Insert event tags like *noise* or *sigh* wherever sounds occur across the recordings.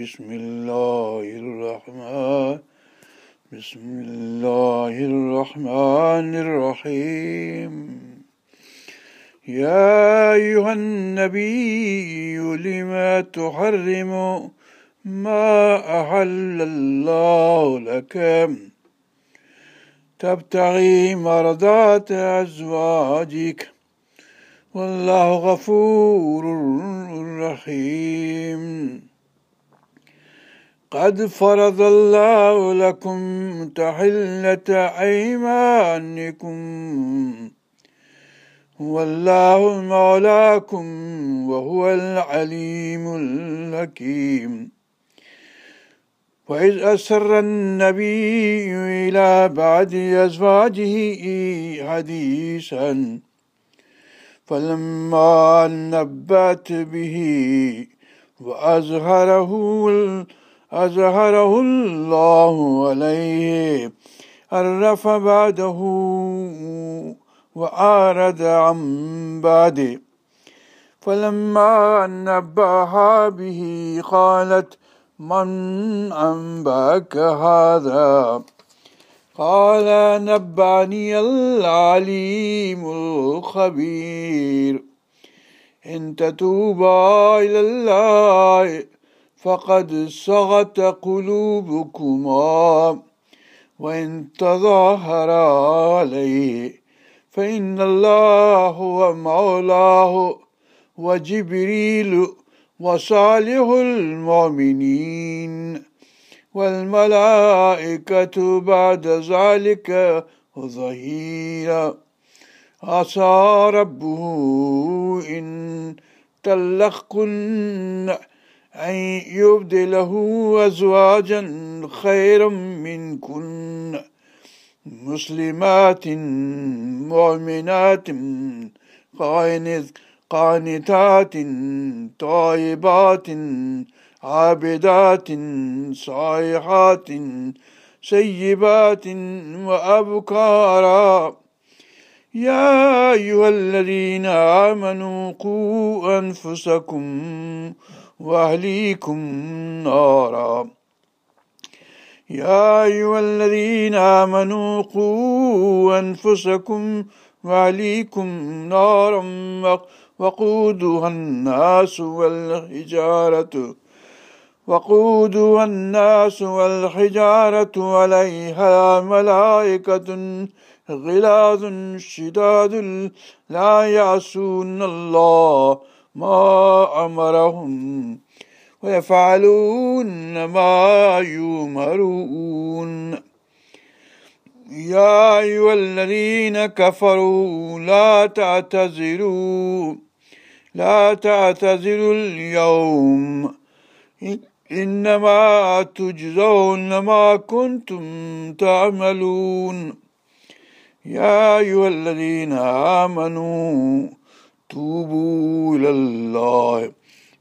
بسم الله الرحمن بسم الله الرحمن الرحيم يا أيها النبي لما تحرم ما أحل الله لك تبتغي مرضات أزواجك والله غفور رحيم قد فرض الله لكم تحلة أيمانكم. والله مولاكم وهو العليم الحكيم. وإذ أسر النبي إلى بعد أزواجه حديثا فلما نبت به وأظهره أظهره الله عليه عرف بعده وأعرض عن بعده. فلما نبهها به قالت من أنبأك هذا؟ قال نبعني العليم الخبير. إن تتوبا إلى الله فقد صغت قلوبكما وإن تظاهرا عليه فإن الله هو مولاه وجبريل وصالح المؤمنين. والملائكة بعد ذلك ظهيرا. عسى ربه إن طلقكن أن يبدله أزواجا خيرا منكن مسلمات مؤمنات قانتات طيبات عابدات صالحات سيبات وأبكارا. يا أيها الذين آمنوا قوا أنفسكم وأهليكم نارا. يا أيها الذين آمنوا قوا أنفسكم وأهليكم نارا وقودها الناس والحجارة وقودها الناس والحجارة عليها ملائكة غلاظ شداد لا يعصون الله. ما أمرهم ويفعلون ما يؤمرون يا أيها الذين كفروا لا تعتذروا لا تعتذروا اليوم. إنما تجزون ما كنتم تعملون. يا أيها الذين آمنوا توبوا إلى الله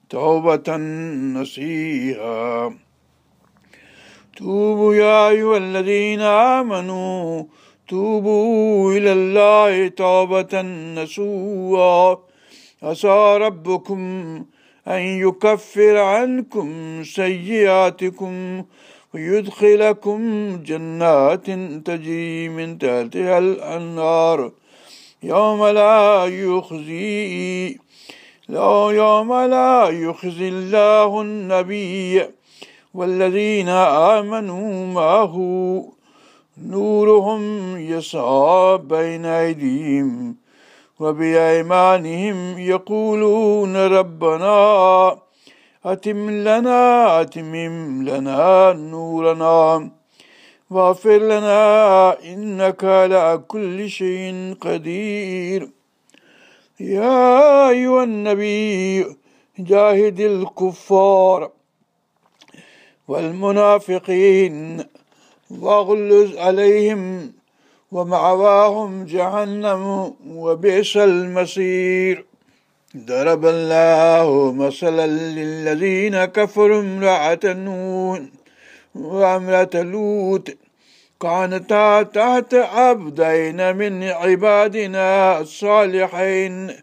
توبة نصيحا توبوا يا أيها الذين آمنوا توبوا إلى الله توبة نصوحا. عسى ربكم أن يكفر عنكم سيئاتكم ويدخلكم جنات تجري من تحتها الأنهار. يوم لا يخزي لا يوم لا يخزي الله النبي والذين آمنوا معه. نورهم يسعى بين أيديهم وبأيمانهم يقولون ربنا أتم لنا أتمم لنا نورنا. واغفر لنا إنك على كل شيء قدير. يا أيها النبي جاهد الكفار والمنافقين واغلظ عليهم ومعواهم جهنم وبئس المصير. ضرب الله مثلا للذين كفروا امرأة نوح وامرأة لوط. كانتا تحت عبدين من عبادنا الصالحين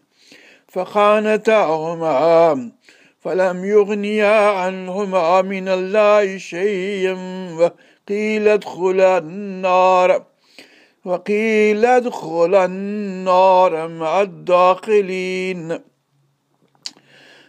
فخانتاهما فلم يغنيا عنهما من الله شيئا وقيل ادخلا النار وقيل ادخلا النار مع الداخلين.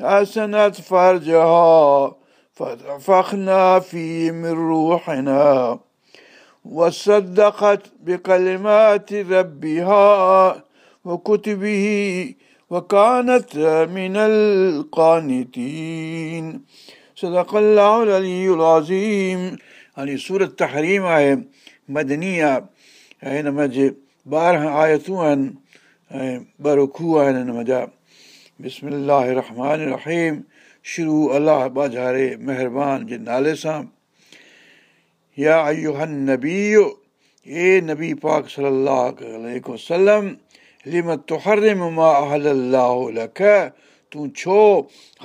أسنت فرجها فنفخنا فيه من روحنا وصدقت بكلمات ربها وكتبه وكانت من القانتين صدق الله العلي العظيم हाणे सूरत तहरीम आहे मदनी आहे ऐं हिन मंझि ॿारहं आयतूं आहिनि ऐं ॿ रुखू आहिनि हिन मंझा تون ڇو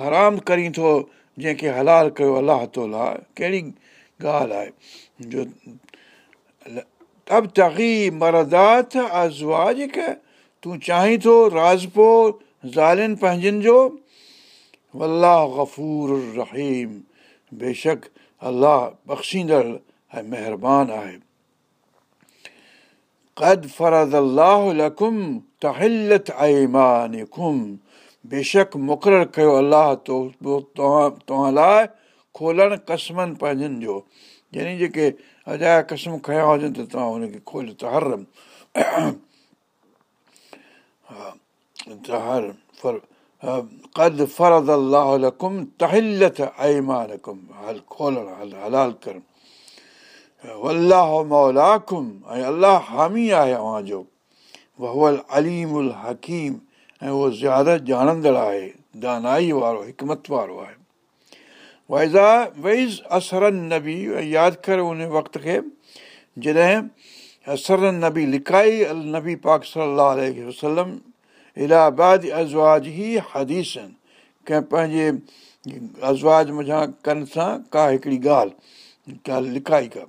حرام ڪرين ٿو جنهن کي هلال ڪيو الله تولا ڪهڙي ڳالهه آهي تون چاهين ٿو رازپو الله بخشيندڙ ۽ بيشڪ مقرر ڪيو الله لاءِ اجايا قسم کيان هجن ته ته हर قد فرض الله لكم تحلة أيمانكم खोलण हलाल कर वल्लाह मौलाकुम ऐं अलाह हामी आहे अव्हां जो वहुअल अलीमुल हकीम ऐं उहो ज़्यादा ॼाणंदड़ आहे दानाई वारो हिकमत वारो आहे वैज़ा वैज़ असरन नबी यादि कर उन वक़्त खे जॾहिं असरन नबी लिकाई अल नबी पाक सलाहु वसलम الهه آباد حديثن. ڪنهن پنهنجي ڪن سان ڪا هڪڙي ڳالهه ڪا لڪائي ڪا.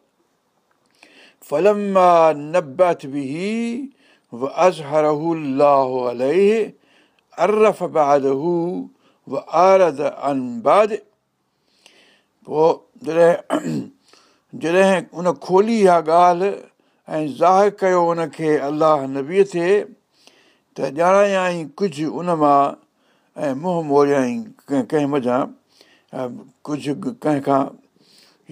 ان کولي اها ڳالهه ۽ ظاهر ڪيو ان کي الله نبيءَ تي ته ڄاڻايئي ڪجهه ان مان ۽ منهن موڙيئي ڪنهن ڪنهن مزا ڪجهه ڪنهن کان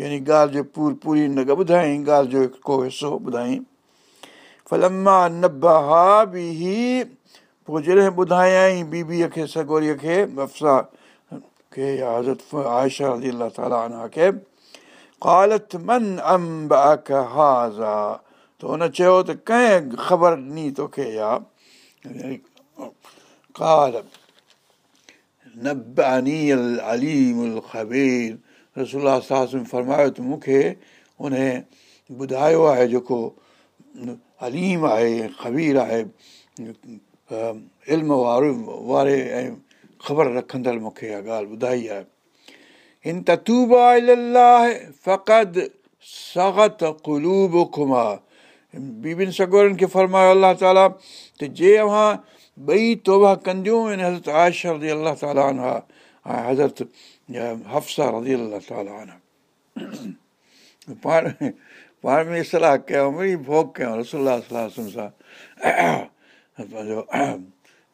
يعني ڳالهه جو پور پوري نه ٻڌايئي ڳالهه جو ڪو حصو ٻڌايئي فلما نبها به پوءِ جڏهن ٻڌايئي بيبيءَ کي سگوريءَ کي افسا کي يا حضرت آيشا رزي الله تالا کي ڪالت من انب هازا ته هن چيو ته ڪنهن خبر ڏني توکي يا ڪال نباني اليم خبير رسولا ساهس فرمايو ته مون کي ان ٻڌايو آهي جيڪو اليم آهي خبير آهي علم وارو واري ۽ خبر رکندڙ مون کي اها ڳالهه ٻڌائي آهي هن توبا فقد سخت قلوب کما بيبن سگورن کي فرمايو الله تالا ته جي اوهان ٻئي توبا ڪنديون آهن حضرت آيشا رزي الله تالا ۽ حضرت هفسا رزي الله تالا پاڻ پاڻ ۾ صلاح ڪيون وري ڀوڳ ڪيون رسولا صلاح سان. پنهنجو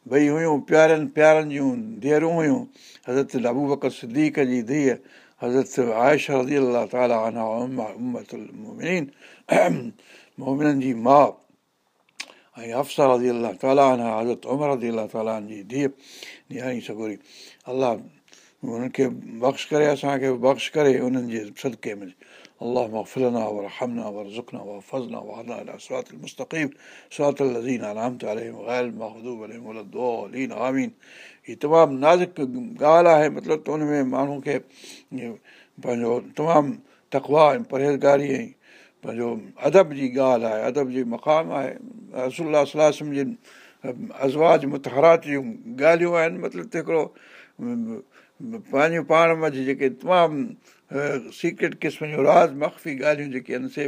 ٻئي هيون پيارن پيارن جون ڌيئرون هيون حضرت ابو بڪر صديق جي ڌيءَ حضرت آيشا رزي الله تالا مومن मोमिननि जी माउ ऐं अफ़सा रज़ी अलाह ताला हज़रत उमर रज़ी अलाह ताला जी धीअ निहारी सगोरी अलाह हुननि खे बख़्श करे असांखे बख़्श करे उन्हनि जे सदके में अलाह मफ़लना वरहमना वरज़ुकना वफ़ज़ना वहदना इला सिरात المستقيم صراط الذين أنعمت عليهم غير المغضوب عليهم ولا الضالين آمين हीअ तमामु नाज़ुक ॻाल्हि आहे मतिलबु त हुन में माण्हू खे पंहिंजो तमामु तकवा ऐं परहेज़गारी ऐं پنهنجو ادب جي ڳالهه آهي ادب جي مقام آهي. رسولا صلاح جي ازواج متهرات جون ڳالهيون آهن مطلب ته هڪڙو پنهنجو پاڻ منجهه جيڪي تمام سيڪريٽ قسم جون راز مخفي ڳالهيون جيڪي آهن سي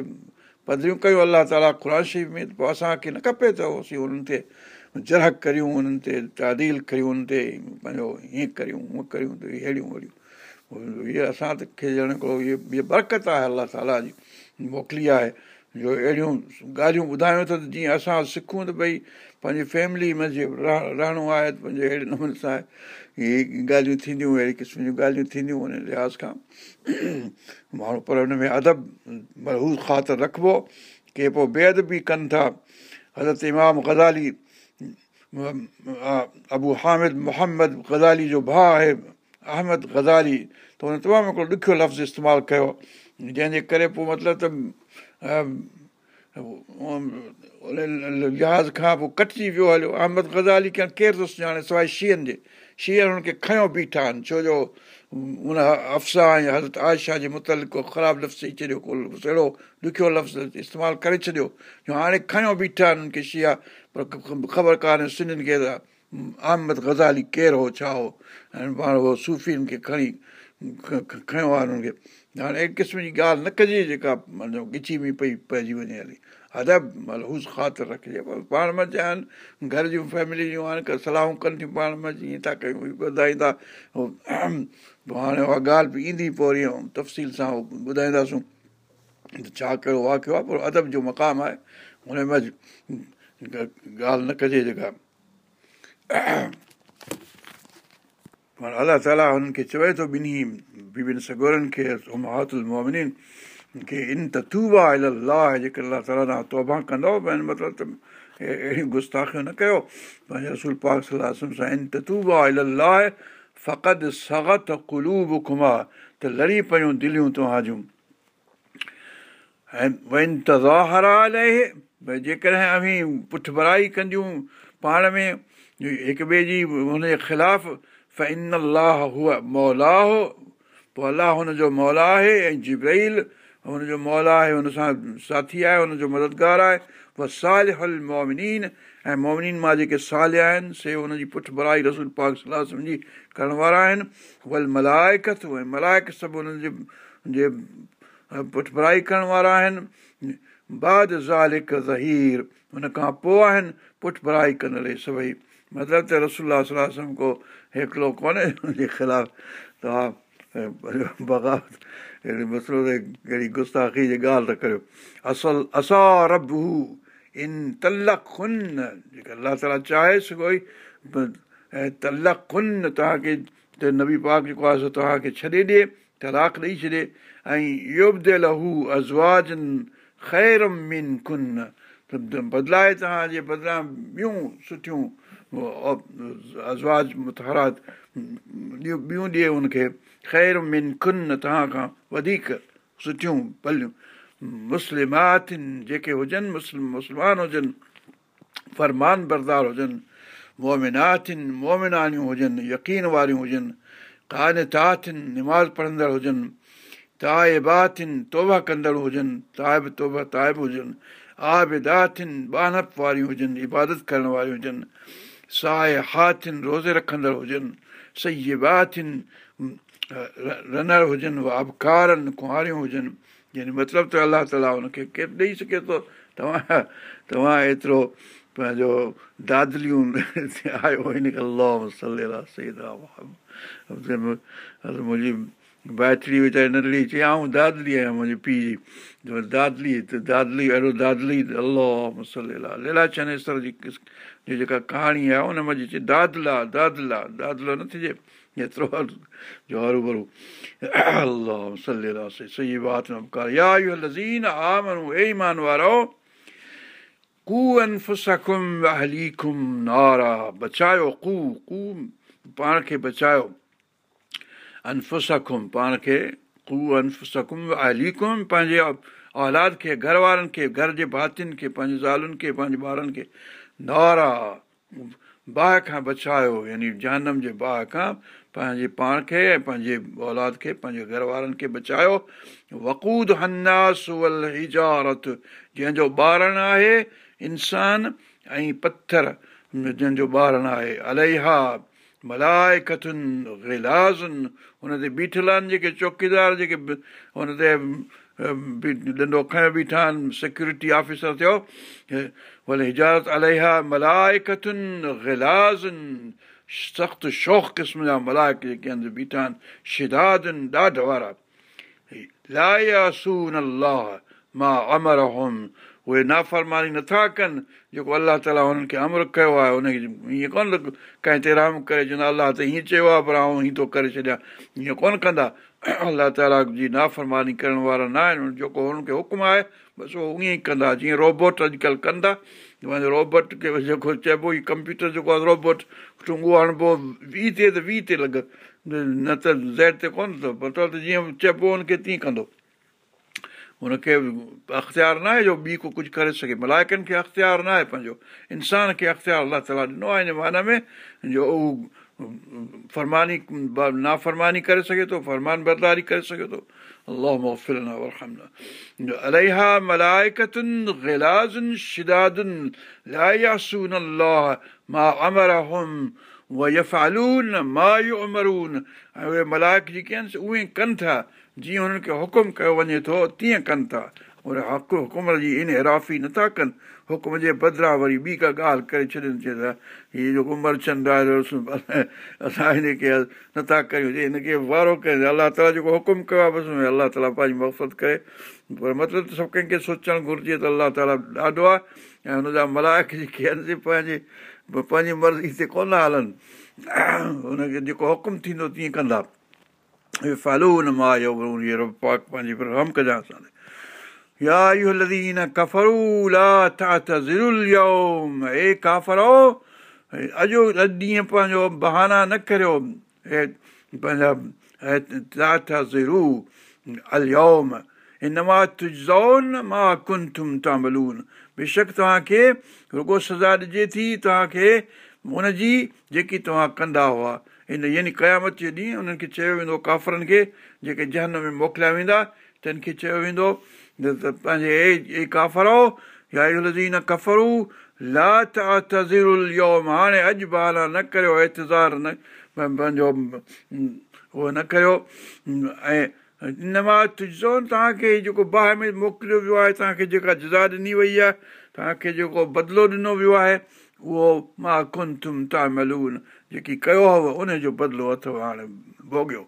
پڌريون ڪيون. الله تالا خرا شريف ۾ پوءِ اسان کي نه کپي ته انهن تي جرح ڪريون انهن تي تاديل ڪريون ان تي پنهنجو هيئن ڪريون هونئن ڪريون ته اهڙيون اهڙيون اهي اسان ته کي ڄڻ هڪڙو اهي برڪت آهي الله تالا جي موڪلي آهي جو اهڙيون ڳالهيون ٻڌايون ته جيئن اسان سکون ته ڀئي پنهنجي فيملي منجهه رهڻو آهي ته پنهنجي اهڙي نموني سان اهي ڳالهيون ٿينديون اهڙي قسم جون ڳالهيون ٿينديون ان لحاظ کان *clears throat* ماڻهو پر هن ۾ ادب هو خاطر رکبو ڪي پوءِ بيئد به ڪن ٿا. حضرت امام گزالي ابو هامد محمد گزالي جو ڀاءُ آهي احمد گزالي ته هن تمام هڪڙو ڏکيو لفظ استعمال ڪيو جنهن جي ڪري پوءِ مطلب ته لحاظ کان پوءِ ڪٽجي ويو هليو احمد گزالي کي ڪير ٿو سڃاڻي سواءِ شيهن جي شهر هن کي کنيو بيٺا آهن ڇو جو ان افسا ۽ حضرت آيشا جي مطلق ڪو خراب لفظ چئي ڇڏيو ڪو اهڙو ڏکيو لفظ استعمال ڪري ڇڏيو جو هاڻي کنيو بيٺا آهن هن کي شيا پر خبر ڪانهي سنڌين کي ته احمد گزالي ڪير هو ڇا هو ۽ پاڻ اهو صوفين کي کڻي کنيو آهي هنن کي هاڻي اهڙي قسم جي ڳالهه نه ڪجي جيڪا معنيٰ ڳچي ۾ پئي پئجي وڃي هلي ادب مطلب هو خاطر رکجي پاڻ آهن گهر جون فيملي جون آهن صلاحون ڪن ٿيون پاڻ منجهه ائين ٿا ڪيون ٻڌائيندا پوءِ هاڻي اها ڳالهه به ايندي پوءِ وري تفصيل سان اهو ٻڌائينداسون ڇا ڪهڙو واقعو آهي پر ادب جو مقام آهي هن منجهه ڳالهه نه ڪجي جيڪا الله تالا هنن کي چوي ٿو ٻنهي ٻنهي سگورن کي مومن کي ان ته توبا الله جيڪي الله تالا تان توبا ڪندؤ پنهنجو مطلب ته اهڙيون گستاکيون نه ڪيو پنهنجي رسول پاڪ صلاح سان ان ته توبا الله فقط سگت ڪلوب کما ته لڙي پيون دليون توهان جون ۽ ون تزاهرا ڀئي جيڪڏهن اوي پٺ ڀرائي ڪنديون پاڻ ۾ هڪ ٻئي جي هن جي خلاف ف ان الله هوءَ مولا هو پوءِ الله هن جو مولا آهي ۽ جبرئيل هن جو مولا آهي هن سان ساٿي آهي هن جو مددگار آهي اها سال هل مومنين ۽ مومنين مان جيڪي ساليا آهن سي هن جي پٺ ڀرائي رسول پاڪ صلاح سمجهي ڪرڻ وارا آهن ول ملائڪت ۽ ملائڪ سڀ هنن جي پٺ ڀرائي ڪرڻ وارا آهن بعد زالڪ ظهير هن کان پوءِ آهن پٺ ڀرائي ڪندڙ سڀئي مطلب ته رسولا صلاح ڪو هڪڙو ڪونهي هن جي *laughs* خلاف توهان بغاوت اهڙي مسئلو ته ڪهڙي گستاکي جي ڳالهه ٿا ڪريو اصل اسان رب هو ان تلڪ کن جيڪا الله تالا چاهي سگهو ئي ۽ کن توهان کي نبي پاڪ جيڪو آهي سو توهان کي ڇڏي ڏئي تلاڪ ڏيئي ڇڏي ۽ يوبديل هو ازواجن خير من کن بدلائي توهان جي بدران ٻيون سٺيون ازواج متهرات ٻيون ڏئي هن کي خير من کن توهان کان وڌيڪ سٺيون پليون مسلماتن جيڪي هجن مسلم مسلمان هجن فرمان بردار هجن مومناتن مومنانيون هجن يقين واريون هجن ڪانتاتن نماز پڙهندڙ هجن تائباتن توبا ڪندڙ هجن تائب توبا تائب هجن آبداتن بانپ واريون هجن عبادت ڪرڻ واريون هجن سائي هاٿن روزي رکندڙ هجن صحيح باٿن رنر هجن آبڪارن ڪنواريون هجن يعني مطلب ته الله تالا هن کي ڪير ڏيئي سگهي ٿو توهان توهان ايترو پنهنجو دادليون آيو هن الله منهنجي ڀائٽڙي ويچاري ننڍڙي چئي آئون دادلي آهيان منهنجي پيءُ جي دادلي ته دادلي اهڙو دادلي الله ليلا چنيشور جي جي جيڪا ڪهاڻي آهي ان ۾ چئي دادلا دادلا دادلو نه ٿجي ايترو جو هرو ڀرو الله صحيح بات يا اهو لزين آمنو اي ايمان وارو ڪو انفسڪم اهليڪم نعرا بچايو ڪو ڪو پاڻ کي بچايو انفسڪم پاڻ کي ڪو انفسڪم اهليڪم پنهنجي اولاد کي گهر وارن کي گهر جي ڀاتين کي پنهنجي زالن کي پنهنجي ٻارن کي نعرا باهه کان بچايو يعني جهنم جي باهه کان پنهنجي پاڻ کي ۽ پنهنجي اولاد کي پنهنجي گهر وارن کي بچايو وقود هناس ول هجارت جنهن جو ٻارڻ آهي انسان ۽ پٿر جنهن جو ٻارڻ آهي الاها ملائي بيٺل چوڪيدار جيڪي هن تي ڏنڊو کيو بيٺا آهن سيڪيورٽي آفيسر ٿيو ڀلي هجارت گلازن سخت شوق قسم جا ملائڪ جيڪي بيٺا آهن هوم اهي نافرماني نٿا ڪن جيڪو الله تالا هنن کي امر ڪيو آهي هن کي ائين ڪونه ڪنهن تي رام ڪري چوندا الله ته هيئن چيو آهي پر آئون هيئن ٿو ڪري ڇڏيان ائين ڪونه ڪندا الله تالا جي نافرماني ڪرڻ وارا نه آهن جيڪو هنن کي حڪم آهي بس اهو اونئن ئي ڪندا جيئن روبوٽ اڄڪلهه ڪندا پنهنجو روبوٽ کي جيڪو چئبو ئي ڪمپيوٽر جيڪو آهي روبوٽ ٽنگو هڻبو وي ٿئي ته وي تي لڳ نه ته زيڊ تي ڪونه ٿو ته جيئن چئبو هن کي تيئن ڪندو هن کي اختيار نه آهي جو ڪو ڪجهه ڪري سگهي. ملائڪن کي اختيار نه آهي پنهنجو. انسان کي اختيار الله تالا ڏنو آهي هن معنيٰ ۾ جو هو فرماني نافرماني ڪري سگهي ٿو فرمان برداري ڪري سگهي ٿو. اهي ملائڪ جيڪي آهن اهي ڪن ٿا جيئن هنن کي حڪم ڪيو وڃي ٿو تيئن ڪن ٿا ان حق حڪم جي ان هرافي نٿا ڪن حڪم جي بدران وري ٻي ڪا ڳالهه ڪري ڇڏن چئي ته هيءَ جيڪو آهي اسان هن کي نٿا ڪيون هن کي وارو ڪيون الله تالا جيڪو حڪم ڪيو آهي بس الله تالا پنهنجي مفت ڪري پر مطلب ته سڀ ڪنهن کي سوچڻ گهرجي ته الله تالا ڏاڍو آهي ۽ هن جا ملائڪ جيڪي آهن پنهنجي پنهنجي مرضي تي ڪونه هلن هن کي جيڪو حڪم ٿيندو تيئن ڪندا پنهنجي بهانا نه ڪريو بيشڪ توهان کي رڳو سزا ڏجي ٿي توهان کي هن جي جيڪي توهان ڪندا هئا هن يعني قيامت جي ڏينهن انهن کي چيو ويندو ڪافرن کي جيڪي جنهن ۾ موڪليا ويندا تن کي چيو ويندو ته پنهنجي لزين ڪفرو هاڻي اڄ بهانا نه ڪريو ايتزار نه پنهنجو اهو نه ڪريو. ۽ ان مان تنهنجو توهان کي جيڪو باهه ۾ موڪليو ويو آهي توهان کي جيڪا جزا ڏني وئي آهي توهان کي جيڪو بدلو ڏنو ويو آهي اهو مان ڪن تم جيڪي ڪيو هئو ان جو بدلو اٿو هاڻي ڀوڳيو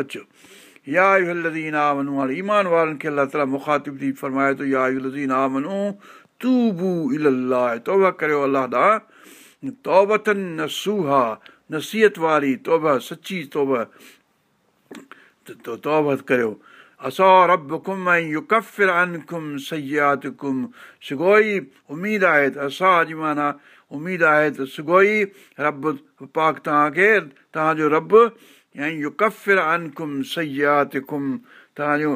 اچو يا لزين آ وڃون هاڻي ايمان وارن کي الله تالا مکاتب ٿي فرمائي ٿو يا لزين آ وڃون تون بو الاهه توبا ڪريو الله ڏانهن. توبتن نسوها نصيحت واري توبا سچي توبا. توبت ڪريو. اسان رب ڪم ۽ ي ڪفر انڪم سيات ڪم سگوئي اميد آهي ته اسان اڄ معنيٰ اميد آهي ته سگوئي رب پاڪ توهان کي توهان جو رب ۽ ي ڪفر انڪم ڪم توهان جو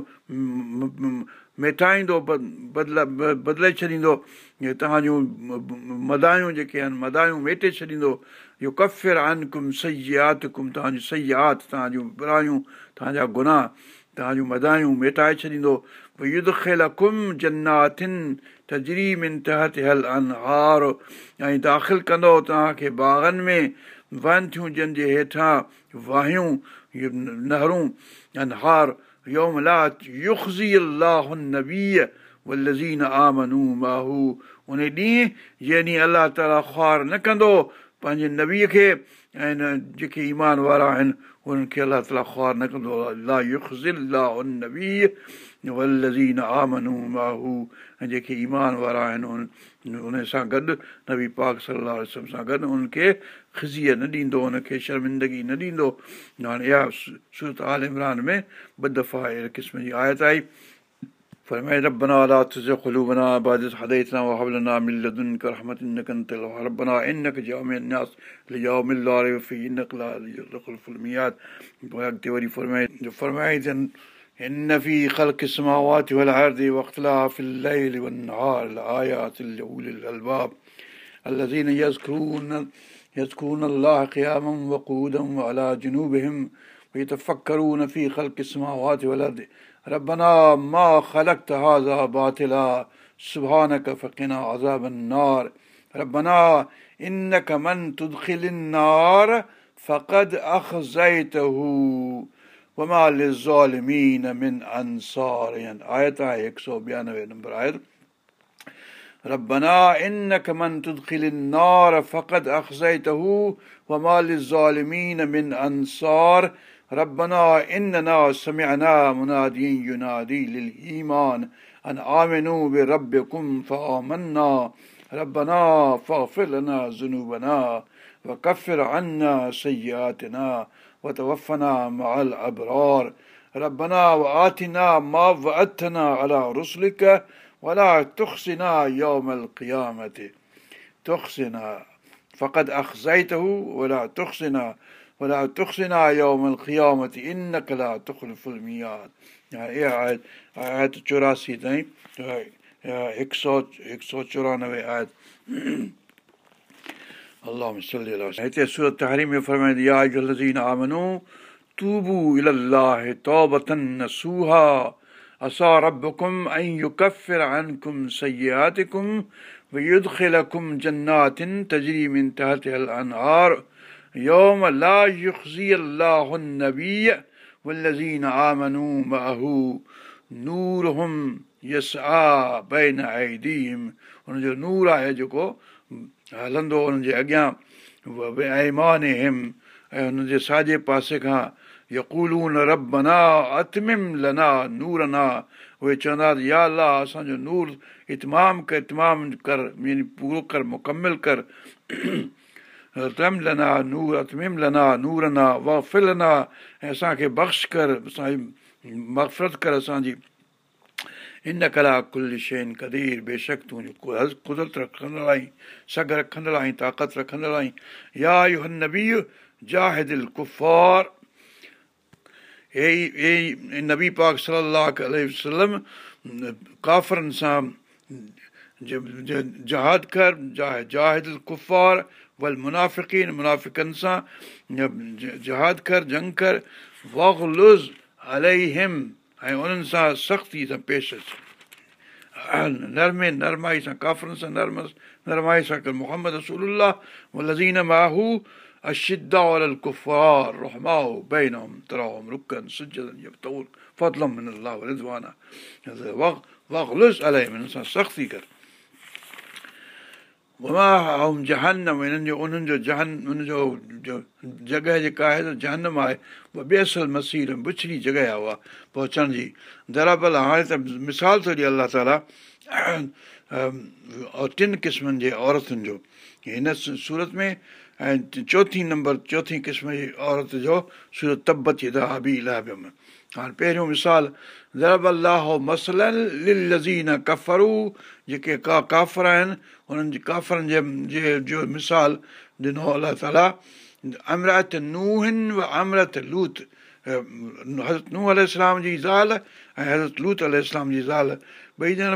مٽائيندو بدل بدلي ڇڏيندو توهان مدايون جيڪي آهن مدايون ميٽي ڇڏيندو اهو ڪفر انڪم سيات ڪم توهان جون سيات توهان جون برايون توهان جا گناهه توهان جون مدايون ميٽائي ڇڏيندو يڌ کيل ڪم جناتن تجري من تحت هل انهار ۽ داخل ڪندو توهان کي باغن ۾ ون ٿيون جنهن جي هيٺان واهيون نهرون انهار آمنو ماهو ان ڏينهن جنهن ڏينهن الله تالا خوار نه ڪندو پنهنجي نبيءَ کي ۽ جيڪي ايمان وارا آهن انهن کي الله تالا خوار نه ڪندو ولزين آمنو ماهو ۽ جيڪي ايمان وارا آهن ان سان گڏ نبي پاڪ صلاح سان گڏ ان کي خزيءَ نه ڏيندو ان کي شرمندگي نه ڏيندو هاڻي اها سورت آل عمران ۾ ٻه دفعا اهڙي قسم جي آيت آئي ربنا لا تزغ قلوبنا بعد إذ هديتنا وهب لنا من لدنك رحمة إنك أنت الوهاب. ربنا إنك جامع الناس ليوم لا ريب فيه إنك لا الميعاد. وأنت وري فرمائے فرمائے إن في خلق السماوات والأرض واختلاف الليل والنهار لآيات لأولي الألباب. الذين يذكرون يذكرون الله قياما وقودا وعلى جنوبهم ويتفكرون في خلق السماوات والأرض ربنا ما خلقت هذا باطلا. سبحانك فقنا عذاب النار. ربنا إنك من تدخل النار فقد أخزيته. وما للظالمين من أنصار. آية آية 192 نمبر آية. ربنا إنك من تدخل النار فقد أخزيته. وما للظالمين من أنصار. ربنا إننا سمعنا منادي ينادي للإيمان أن آمنوا بربكم فآمنا. ربنا فاغفر لنا ذنوبنا وكفر عنا سيئاتنا وتوفنا مع الأبرار. ربنا وآتنا ما وعدتنا على رسلك ولا تخزنا يوم القيامة. تخزنا فقد أخزيته ولا تخزنا. ولا تخزنا يوم القيامة إنك لا تخلف الميعاد इहा आयत आयत चौरासी ताईं हिकु सौ हिकु सौ चोरानवे आयत *clears throat* अलाह हिते सूरत हरी में फरमाईंदी आहे लज़ीन आमनू तूबू इलाह तौबतन नसूहा असा रबकुम ऐं युकफ़िर عنكم سيئاتكم ويدخلكم جنات تجري من تحتها الأنهار يوم لا يخزي الله النبي والذين آمنوا معه نورهم يسعى بين أيديهم हुनजो नूर आहे जेको हलंदो हुननि जे अॻियां ऐमान हिम ऐं हुनजे साॼे पासे खां यकूलून रबना अतमिम लना नूर ना उहे चवंदा या अलाह असांजो नूर इतमाम कर इतमाम कर यानी पूरो कर मुकमिल कर نا وافل نا ۽ اسان کي بخش ڪر اسان جي مفرت ڪر اسان جي هن ڪلا ڪل بيشڪ تون قدرت رکندڙ آهين سگ رکندڙ آهين طاقت رکندڙ آهين يا اهو نبي جاهدل ڪفار هي هي نبي پاڪ صلاح وسلم ڪافرن سان جهاد ڪر جاهدل ڪفار بل منافقنافڪن سان جهاد جنگ ڪر سختي سان پيش اچ نرمي نرمائي سان ڪافرن سان نرمائي سان ڪر محمد رسول ماهو اي ڪر ۽ جهنم هنن جو انهن جو جنهن ان جو جڳهه جيڪا آهي جهنم آهي اها ٻيل مسير بڇڙي جڳهه آهي اها پهچڻ جي درابل هاڻي ته مثال ٿو ڏئي الله تالا ٽن قسمن جي عورتن جو هن سورت ۾۽ چوٿين نمبر چوٿين قسم جي عورت جو سورت تبت الاهه به الاهه ۾ هاڻي پهريون مثال ڪفرو جيڪي ڪا ڪافر آهن هنن جي ڪافرن جي جو مثال ڏنو الله تالا امرات ننهن و امرت لوت حضرت ننهن ال اسلام جي زال ۽ حضرت لوت ال جي زال ٻئي ڄڻ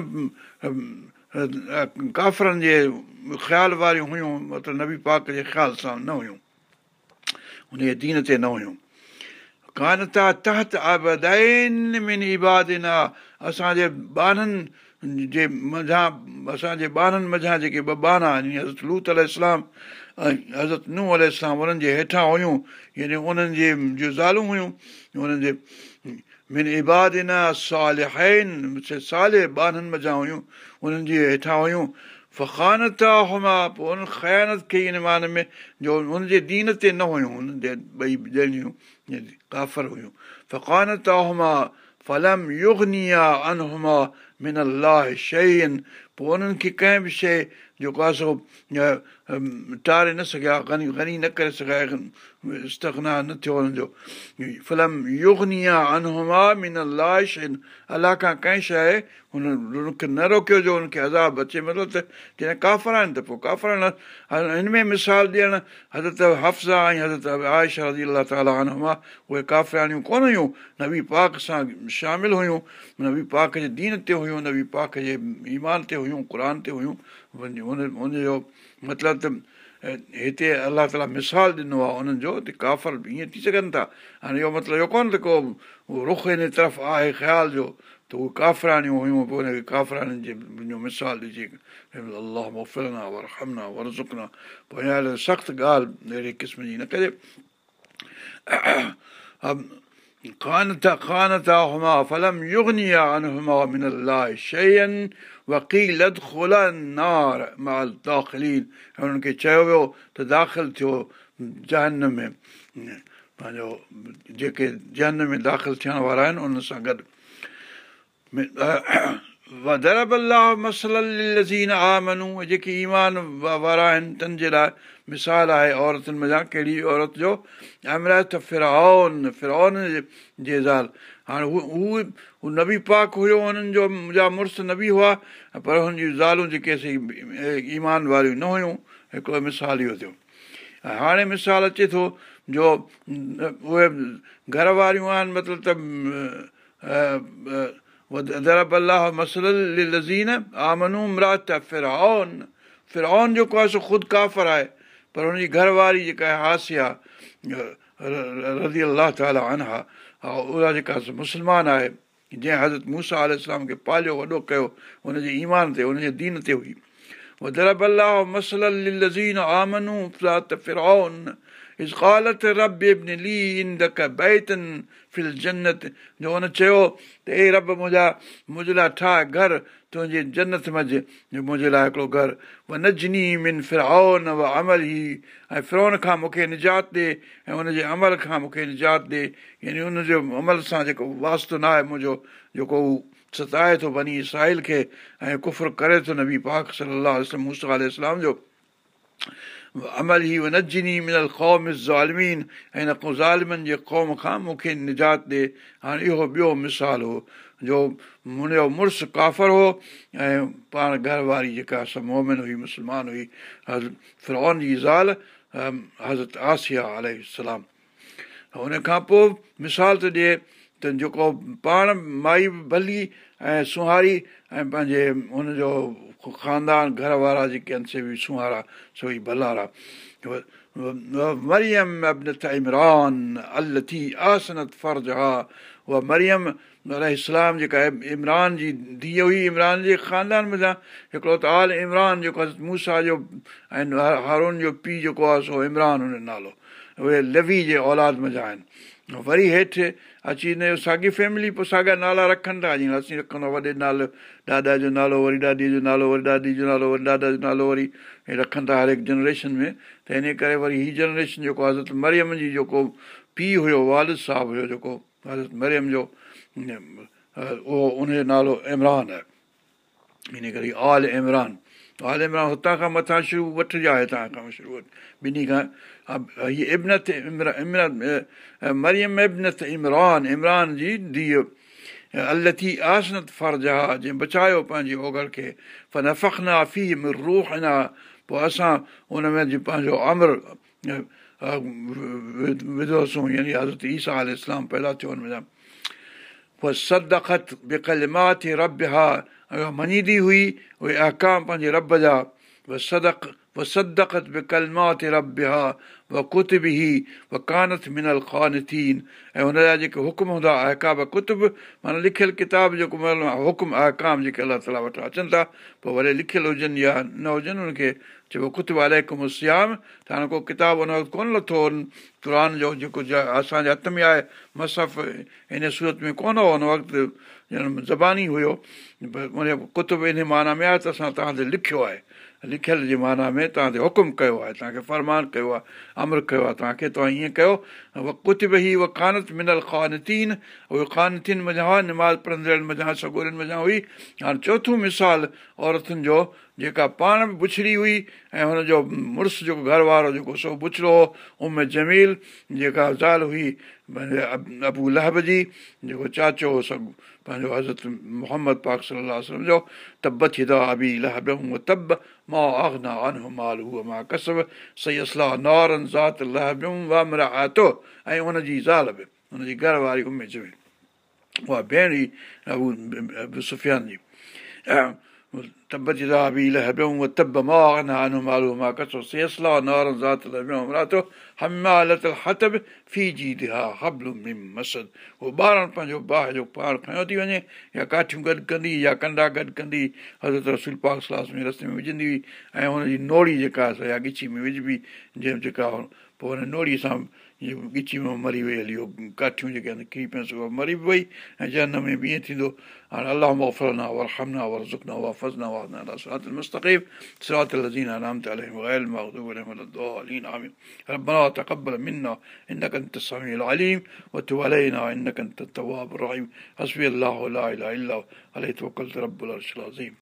ڪافرن جي خيال واريون هيون مطلب نبي پاڪ جي خيال سان نه هيون ان دين تي نه هيون ڪانه ٿا تحت آبدائن من ابادنا اسان جي ٻارن جي مجهان اسان جي ٻارن مجهان جيڪي ٻه آهن حضرت لوت ال اسلام ۽ حضرت نو ال اسلام انهن جي هيٺان هيون يعني انهن جي جو زالون هيون انهن جي من ابادنا سال سالي ٻارن مجهان هيون انهن جي هيٺان هيون فکانت هما پوءِ ان خيانت ڪئي ان مان ۾ جو هن جي دين تي نه هيون هنن جي ٻئي ڄڻيون ڪافر هيون فقانت هما فلم يگنيا هما من الله شيءِ آهن پوءِ انهن کي ڪنهن به شيءِ جيڪو آهي سو ٽاري نه سگهيا گني گني نه ڪري سگهيا استگنا نه ٿيو هنن جو فلم هما من الله کان ڪنهن شيءِ هن هن کي نه روڪيو جو هن کي عذاب اچي مطلب ته جڏهن ڪافر آهن ته پوءِ ڪافر هن ۾ مثال ڏيڻ حضرت هفزا ۽ حضرت آيشا رزي الله تالا هما اهي ڪافرانيون ڪونه هيون نبي پاڪ سان شامل هيون نبي پاڪ جي دين تي هيون نبي پاڪ جي ايمان تي هيون قر تي هيون हुन हुनजो मतिलबु त हिते अलाह ताला मिसाल ॾिनो आहे उन्हनि जो त काफ़र बि ईअं थी सघनि था हाणे इहो मतिलबु इहो कोन्ह त को रुख हिन तरफ़ आहे ख़्याल जो त उहे काफ़रानियूं हुयूं पोइ हुनखे काफ़रानी जे मिसाल ॾिजे अलाह मोफ़िलना वर हमना वर ज़ुकना पोइ हिन सख़्तु ॻाल्हि अहिड़े क़िस्म जी न करे خانتا خانتاهما فلم يغني عنهما من الله شيئا وڪيل نار مال داخلين ۽ هنن کي چيو ويو ته داخل ٿيو جنهن ۾ پنهنجو جيڪي جنهن ۾ داخل ٿيڻ وارا آهن ان سان گڏ الله لزين آمنو جيڪي ايمان وارا آهن تنهن جي لاءِ مثال آهي عورتن مزا ڪهڙي عورت جو امرت فرائن فرائن جي زال هاڻي هو هو هو نبي پاڪ هيو هنن جو منهنجا مڙس نبي هئا پر هن جي زالون جيڪي اسين ايمان واريون نه هيون هڪڙو مثال اهو ٿيو. هاڻي مثال اچي ٿو جو اهي گهر واريون آهن مطلب ته درب الله مسلزين آمنو مرات فرائن فرائن جيڪو آهي سو خود ڪافر آهي پر هن جي گهرواري جيڪا آهي هاسيا رزي الله تالا ها اها جيڪا مسلمان آهي جنهن حضرت موسيٰ کي پاليو وڏو ڪيو هن جي ايمان تي هن جي دين تي هئي. هن رب منهنجا لاءِ ٺاهي گهر تنهنجي جنت منجهه منهنجي لاءِ هڪڙو گهر. و نجني من فرائن و عمل ئي ۽ فرون کان مون کي نجات ڏي ۽ هن جي عمل کان مون کي نجات ڏي. يعني هن جو عمل سان جيڪو واستو نه آهي منهنجو جيڪو هو ستائي ٿو وڃي ساحل کي ۽ ڪفر ڪري ٿو نبي پاڪ صلاح موسيٰ اسلام جو. عمل ئي نجني منل قوم زالمين. ۽ هن ظالمن جي قوم کان مون کي نجات ڏي. هاڻي اهو ٻيو مثال هو جو منهنجو مڙس ڪافر هو ۽ پاڻ گهر واري جيڪا سڀ مومن هئي مسلمان هئي حضرت فرون جي زال حضرت آسيا الارم کان پوءِ مثال ته ڏئي ته جيڪو پاڻ مائي ڀلي ۽ سهاري ۽ پنهنجي هن جو خاندان گهر وارا جيڪي آهن سي به سهارا سو ئي ڀلارا مريم ابنت عمران فرج ها اها مريم ال اسلام جيڪا آهي عمران جي ڌيءَ هئي عمران جي خاندان ۾ هڪڙو ته آل عمران جيڪو آهي موسيٰ جو ۽ هارون جو پيءُ جيڪو آهي سو عمران هن نالو. اهي لوي جي اولاد مزا آهن. وري هيٺ اچي هن جو ساڳي فيملي پوءِ ساڳا نالا رکن ٿا. جيئن اسين رکندا وڏي نالو ڏاڏا جو نالو وري ڏاڏيءَ جو نالو وري ڏاڏي جو نالو وري ڏاڏا جو نالو وري رکن ٿا هر هڪ جنريشن ۾. ته ان ڪري وري هيءَ جنريشن جيڪو آهي حضرت مريم جي جيڪو پيءُ هيو والد صاحب هيو جيڪو حضرت مريم جو اهو ان جو نالو عمران آهي ان ڪري آل عمران آل عمران هتان کان مٿان شروع وٺجي هتان کان شروع ٻنهي کان هيءَ ابنت عمران مريم ابنت عمران عمران جي ڌيءَ ال ٿي آسنت فرض جنهن بچايو پنهنجي اوگر کي فن فکنا في روهه نه پوءِ اسان هن ۾ پنهنجو امر وڌوسين يعني حضرت ايسا آل اسلام پيدا ٿيو هن پوءِ سدکت بڪل مان ٿي رب مڃيدي هئي اهي اهڪام پنهنجي رب جا سدڪ سدکت رب ها و ئي و ڪانت منل خان ٿين ۽ هن جا جيڪي حڪم هوندا اهڪاب قطب معنيٰ لکيل ڪتاب جيڪو حڪم اهڪام جيڪي الله تالا وٽان اچن ٿا پوءِ وري لکيل هجن يا نه هجن هن کي چئبو قطب الڪم سيام. ته هاڻي ڪو ڪتاب هن وقت ڪونه لٿو قر جو جيڪو اسان جي هٿ ۾ آهي مسف هن سورت ۾ ڪونه هو هن وقت زباني هيو. ان قطب ان معنيٰ ۾ آهي ته اسان توهان کي لکيو آهي لکيل جي معنيٰ ۾ توهان تي حڪم ڪيو آهي توهان کي فرمان ڪيو آهي امر ڪيو آهي توهان کي توهان هيئن ڪيو ڪجهه به ڪانت منل خانتين اهي خانتين مزا هئا نماز پڙهندڙن مزا سگورن مزا هئي هاڻي چوٿون مثال عورتن جو جيڪا پاڻ به بڇڙي هئي ۽ هن جو مڙس جيڪو گهر وارو جيڪو سو بڇڙو هو ام جميل جيڪا زال هئي ابو لهب جي جيڪو چاچو هو سڀ پنهنجو حضرت محمد پاڪ صلاح جو تب ٿي ٿا ابي لهب تب مان آگنا ان مال هوءَ مان ڪسب صحيح آتو ۽ هن جي زال به هن جي گهر واري امي چوي اها ڀيڻ هئي ابو سفيان جي ٻار پنهنجو باهه جو پاڻ کيو ٿي وڃي يا ڪاٺيون گڏ ڪندي يا ڪنڊا گڏ ڪندي حضرت رسول پاڪ سلاس ۾ رستي ۾ وجهندي هئي ۽ هن جي نوڙي جيڪا ڳچي ۾ وجهبي جنهن جيڪا پوءِ هن نوڙيءَ سان ॻिची में मरी वई हली काठियूं जेके आहिनि किरी पियसि उहा मरी बि वई ऐं जनम में बि ईअं थींदो हाणे अलाह मोफ़रना वर हमना वर ज़ुकना वा फज़ना वा सरात المستقيم صراط الذين أنعمت عليهم غير المغضوب عليهم ولا الضالين آمين ربنا تقبل منا إنك أنت السميع العليم وتب علينا إنك أنت التواب الرحيم حسبي الله لا إله إلا هو عليه توكلت رب العرش العظيم